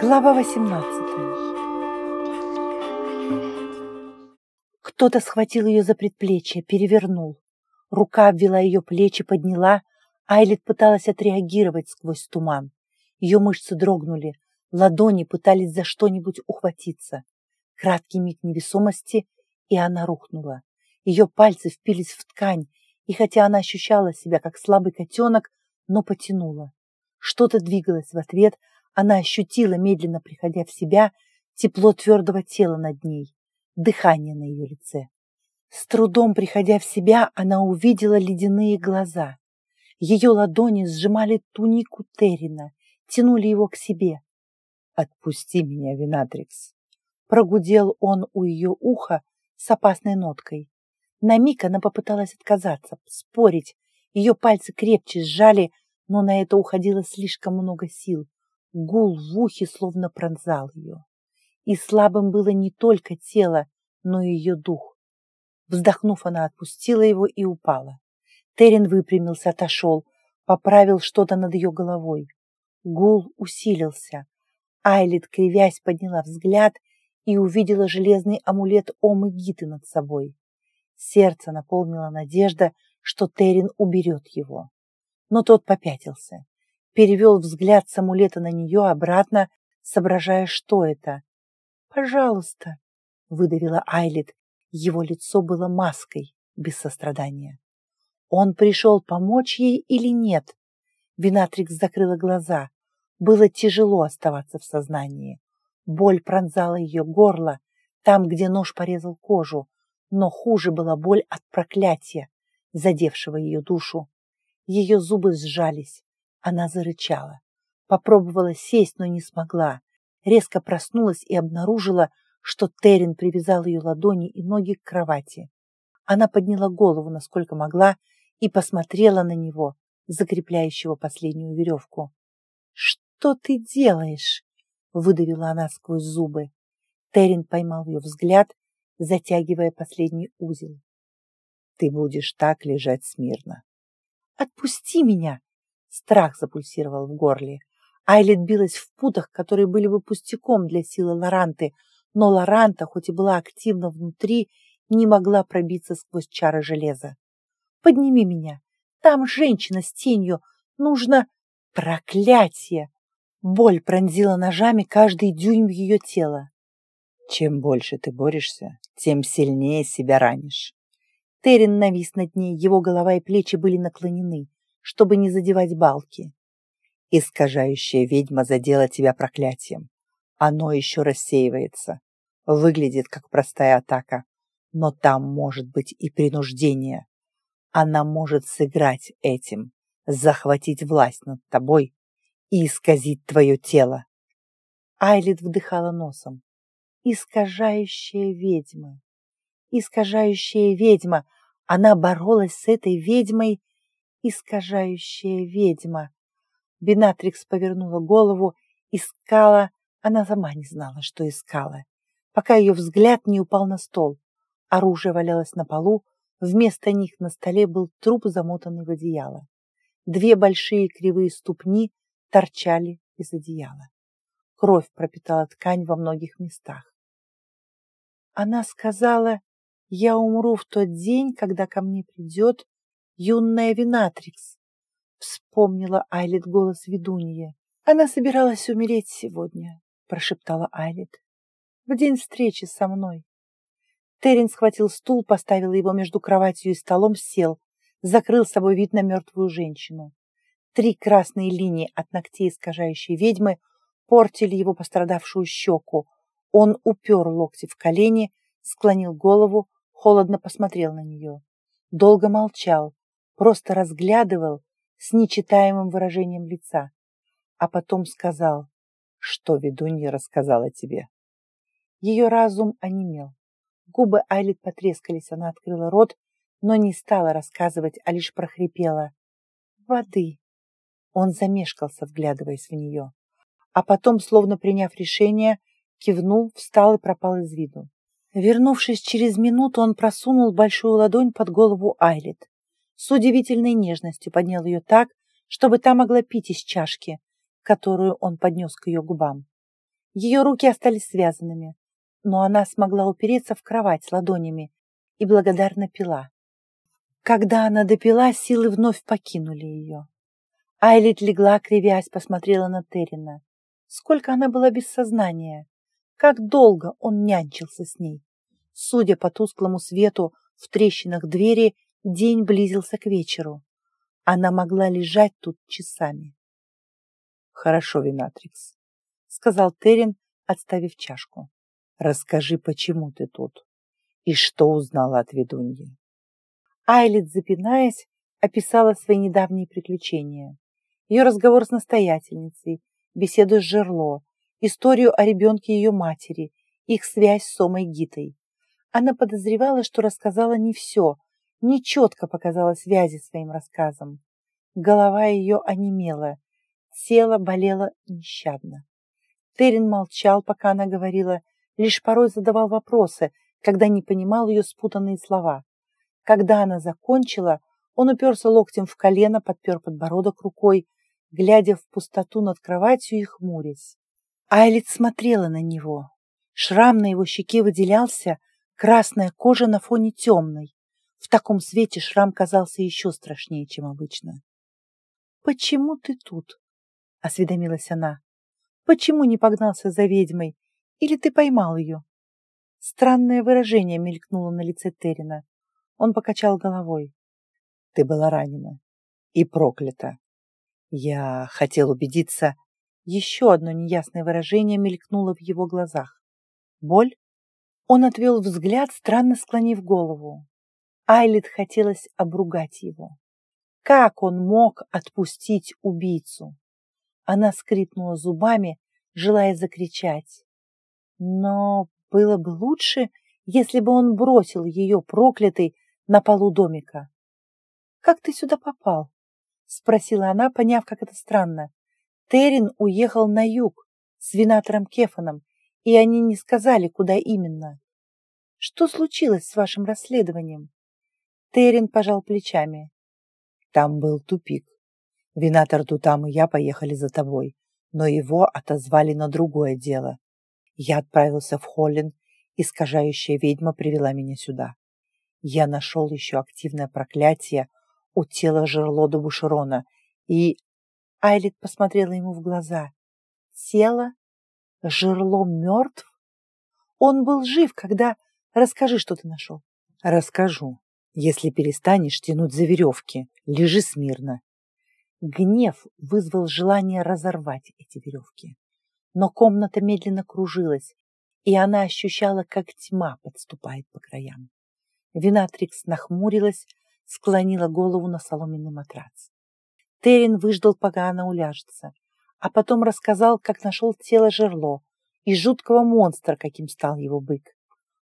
Глава 18 Кто-то схватил ее за предплечье, перевернул. Рука обвела ее плечи, подняла. Айлет пыталась отреагировать сквозь туман. Ее мышцы дрогнули, ладони пытались за что-нибудь ухватиться. Краткий миг невесомости, и она рухнула. Ее пальцы впились в ткань, и хотя она ощущала себя как слабый котенок, но потянула. Что-то двигалось в ответ, она ощутила, медленно приходя в себя, тепло твердого тела над ней, дыхание на ее лице. С трудом приходя в себя, она увидела ледяные глаза. Ее ладони сжимали тунику Террина, тянули его к себе. «Отпусти меня, Винатрикс!» Прогудел он у ее уха с опасной ноткой. На миг она попыталась отказаться, спорить. Ее пальцы крепче сжали, но на это уходило слишком много сил. Гул в ухе словно пронзал ее. И слабым было не только тело, но и ее дух. Вздохнув, она отпустила его и упала. Терен выпрямился, отошел, поправил что-то над ее головой. Гул усилился. Айлит, кривясь, подняла взгляд и увидела железный амулет Омы Гиты над собой. Сердце наполнило надежда, что Терин уберет его. Но тот попятился перевел взгляд с амулета на нее обратно, соображая, что это. «Пожалуйста», — выдавила Айлит. Его лицо было маской, без сострадания. Он пришел помочь ей или нет? Винатрикс закрыла глаза. Было тяжело оставаться в сознании. Боль пронзала ее горло, там, где нож порезал кожу, но хуже была боль от проклятия, задевшего ее душу. Ее зубы сжались, она зарычала. Попробовала сесть, но не смогла. Резко проснулась и обнаружила, что Терен привязал ее ладони и ноги к кровати. Она подняла голову, насколько могла, и посмотрела на него, закрепляющего последнюю веревку. «Что ты делаешь?» — выдавила она сквозь зубы. Терен поймал ее взгляд, затягивая последний узел. «Ты будешь так лежать смирно». «Отпусти меня!» Страх запульсировал в горле. Айлет билась в путах, которые были бы пустяком для силы Лоранты, но Лоранта, хоть и была активна внутри, не могла пробиться сквозь чары железа. «Подними меня! Там женщина с тенью! Нужно... Проклятие!» Боль пронзила ножами каждый дюйм ее тела. «Чем больше ты борешься, тем сильнее себя ранишь». Терен навис над ней, его голова и плечи были наклонены чтобы не задевать балки. Искажающая ведьма задела тебя проклятием. Оно еще рассеивается. Выглядит как простая атака, но там может быть и принуждение. Она может сыграть этим, захватить власть над тобой и исказить твое тело. Айлит вдыхала носом. Искажающая ведьма. Искажающая ведьма. Она боролась с этой ведьмой искажающая ведьма. Бенатрикс повернула голову, искала, она сама не знала, что искала, пока ее взгляд не упал на стол. Оружие валялось на полу, вместо них на столе был труп, замотанный в одеяло. Две большие кривые ступни торчали из одеяла. Кровь пропитала ткань во многих местах. Она сказала, я умру в тот день, когда ко мне придет юная Винатрикс. Вспомнила Айлет голос ведуньи. Она собиралась умереть сегодня, прошептала Айлет. В день встречи со мной. Терен схватил стул, поставил его между кроватью и столом, сел, закрыл с собой вид на мертвую женщину. Три красные линии от ногтей искажающей ведьмы портили его пострадавшую щеку. Он упер локти в колени, склонил голову, холодно посмотрел на нее. Долго молчал, просто разглядывал с нечитаемым выражением лица, а потом сказал, что ведунья рассказала тебе. Ее разум онемел. Губы Айлит потрескались, она открыла рот, но не стала рассказывать, а лишь прохрипела. «Воды!» Он замешкался, вглядываясь в нее. А потом, словно приняв решение, кивнул, встал и пропал из виду. Вернувшись через минуту, он просунул большую ладонь под голову Айлит с удивительной нежностью поднял ее так, чтобы та могла пить из чашки, которую он поднес к ее губам. Ее руки остались связанными, но она смогла упереться в кровать ладонями и благодарно пила. Когда она допила, силы вновь покинули ее. Айлит легла, кривясь, посмотрела на Террина. Сколько она была без сознания, как долго он нянчился с ней. Судя по тусклому свету в трещинах двери, день близился к вечеру. Она могла лежать тут часами. «Хорошо, Винатрикс», — сказал Террин, отставив чашку. «Расскажи, почему ты тут и что узнала от ведуньи?» Айлит, запинаясь, описала свои недавние приключения. Ее разговор с настоятельницей, беседу с Жерло, историю о ребенке ее матери, их связь с Сомой Гитой. Она подозревала, что рассказала не все, не четко показала связи своим рассказом. Голова ее онемела, тело болело нещадно. Терен молчал, пока она говорила, лишь порой задавал вопросы, когда не понимал ее спутанные слова. Когда она закончила, он уперся локтем в колено, подпер подбородок рукой, глядя в пустоту над кроватью и хмурясь. Айлит смотрела на него. Шрам на его щеке выделялся, красная кожа на фоне темной. В таком свете шрам казался еще страшнее, чем обычно. «Почему ты тут?» — осведомилась она. «Почему не погнался за ведьмой? Или ты поймал ее?» Странное выражение мелькнуло на лице Террина. Он покачал головой. Ты была ранена и проклята. Я хотел убедиться. Еще одно неясное выражение мелькнуло в его глазах. Боль? Он отвел взгляд, странно склонив голову. Айлит хотелось обругать его. Как он мог отпустить убийцу? Она скрипнула зубами, желая закричать. Но было бы лучше, если бы он бросил ее проклятой на полу домика. «Как ты сюда попал?» — спросила она, поняв, как это странно. Терин уехал на юг с винатором Кефаном, и они не сказали, куда именно. «Что случилось с вашим расследованием?» Терин пожал плечами. «Там был тупик. Винатор Тутам и я поехали за тобой, но его отозвали на другое дело. Я отправился в Холлин, искажающая ведьма привела меня сюда. Я нашел еще активное проклятие у тела Жерлода Бушерона, и... Айлит посмотрела ему в глаза. Тело? Жерло мертв? Он был жив, когда... Расскажи, что ты нашел. Расскажу, если перестанешь тянуть за веревки. Лежи смирно. Гнев вызвал желание разорвать эти веревки. Но комната медленно кружилась, и она ощущала, как тьма подступает по краям. Винатрикс нахмурилась, склонила голову на соломенный матрац. Терин выждал, пока она уляжется, а потом рассказал, как нашел тело жерло и жуткого монстра, каким стал его бык.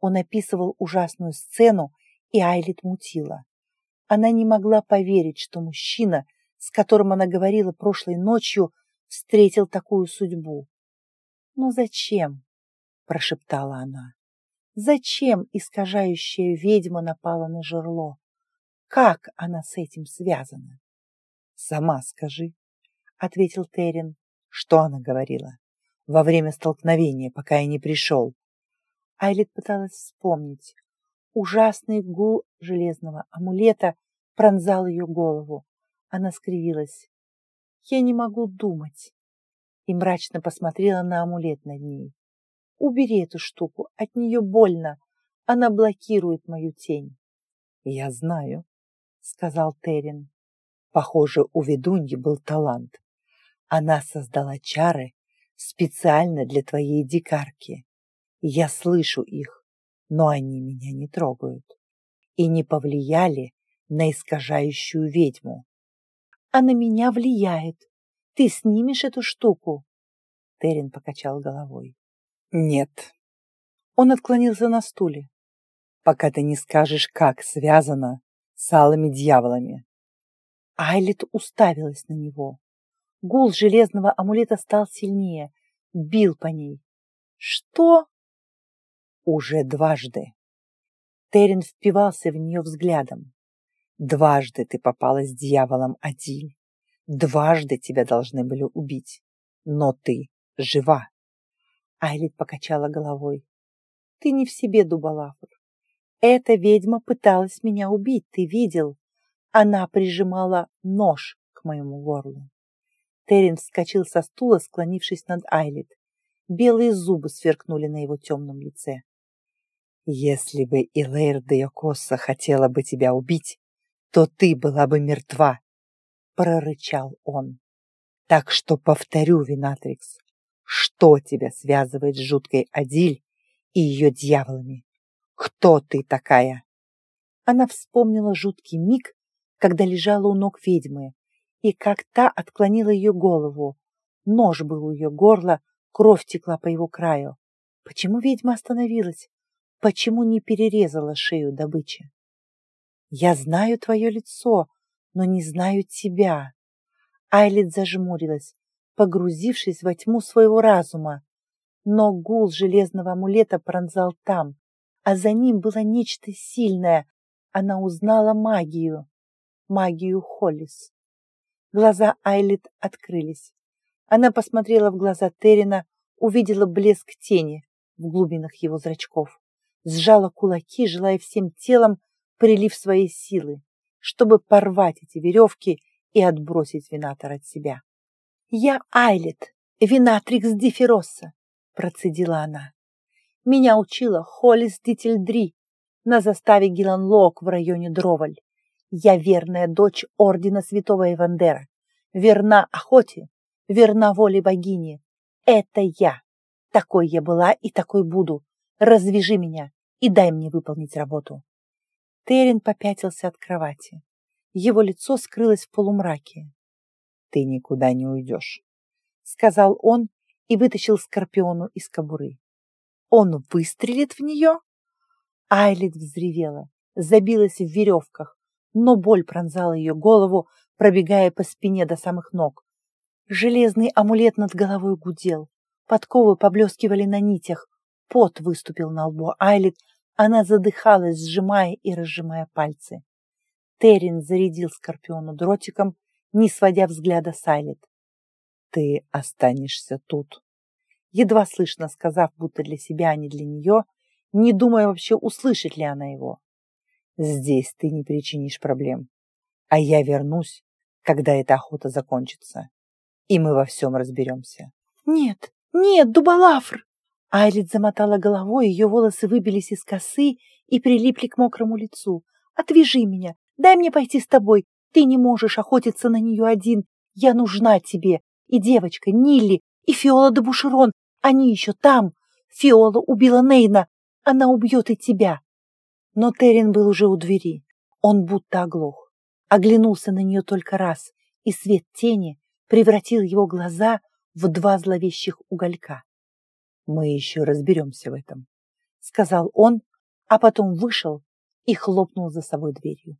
Он описывал ужасную сцену, и Айлит мутила. Она не могла поверить, что мужчина, с которым она говорила прошлой ночью, встретил такую судьбу. «Но зачем?» – прошептала она. «Зачем искажающая ведьма напала на жерло? Как она с этим связана? Сама скажи, ответил Терен. Что она говорила? Во время столкновения, пока я не пришел. Айлит пыталась вспомнить. Ужасный гул железного амулета пронзал ее голову. Она скривилась. «Я не могу думать!» И мрачно посмотрела на амулет над ней. «Убери эту штуку, от нее больно. Она блокирует мою тень». «Я знаю», сказал Терин. Похоже, у ведуньи был талант. Она создала чары специально для твоей дикарки. Я слышу их, но они меня не трогают и не повлияли на искажающую ведьму. А на меня влияет. Ты снимешь эту штуку? Терин покачал головой. Нет. Он отклонился на стуле. Пока ты не скажешь, как связано с алыми дьяволами. Айлит уставилась на него. Гул железного амулета стал сильнее, бил по ней. «Что?» «Уже дважды». Терен впивался в нее взглядом. «Дважды ты попала с дьяволом Адиль. Дважды тебя должны были убить. Но ты жива. Айлит покачала головой. Ты не в себе, Дубалафр. Эта ведьма пыталась меня убить, ты видел? Она прижимала нож к моему горлу. Терен вскочил со стула, склонившись над Айлит. Белые зубы сверкнули на его темном лице. «Если бы Илэйр де Йокоса хотела бы тебя убить, то ты была бы мертва!» прорычал он. «Так что повторю, Винатрикс, что тебя связывает с жуткой Адиль и ее дьяволами? Кто ты такая?» Она вспомнила жуткий миг, когда лежала у ног ведьмы, и как та отклонила ее голову. Нож был у ее горла, кровь текла по его краю. Почему ведьма остановилась? Почему не перерезала шею добычи? Я знаю твое лицо, но не знаю тебя. Айлит зажмурилась, погрузившись во тьму своего разума. Но гул железного амулета пронзал там, а за ним было нечто сильное. Она узнала магию, магию Холлис. Глаза Айлит открылись. Она посмотрела в глаза Террина, увидела блеск тени в глубинах его зрачков. Сжала кулаки, желая всем телом прилив своей силы, чтобы порвать эти веревки и отбросить Винатор от себя. «Я Айлит, Винатрикс Диферосса», — процедила она. «Меня учила Холлис Дительдри на заставе Гиланлок в районе Дроваль. Я верная дочь ордена святого Ивандера, верна охоте, верна воле богини. Это я. Такой я была и такой буду. Развяжи меня и дай мне выполнить работу. Терен попятился от кровати. Его лицо скрылось в полумраке. «Ты никуда не уйдешь», — сказал он и вытащил Скорпиону из кобуры. «Он выстрелит в нее?» Айлит взревела, забилась в веревках, но боль пронзала ее голову, пробегая по спине до самых ног. Железный амулет над головой гудел, подковы поблескивали на нитях, пот выступил на лбу Айлит, она задыхалась, сжимая и разжимая пальцы. Террин зарядил Скорпиону дротиком, не сводя взгляда с Айлит. «Ты останешься тут», едва слышно сказав, будто для себя, а не для нее, не думая вообще, услышит ли она его. Здесь ты не причинишь проблем. А я вернусь, когда эта охота закончится. И мы во всем разберемся. Нет, нет, Дубалафр! Айлит замотала головой, ее волосы выбились из косы и прилипли к мокрому лицу. Отвяжи меня, дай мне пойти с тобой. Ты не можешь охотиться на нее один. Я нужна тебе. И девочка Нилли, и Фиола де Бушерон, они еще там. Фиола убила Нейна. Она убьет и тебя. Но Терен был уже у двери. Он будто оглох. Оглянулся на нее только раз, и свет тени превратил его глаза в два зловещих уголька. «Мы еще разберемся в этом», — сказал он, а потом вышел и хлопнул за собой дверью.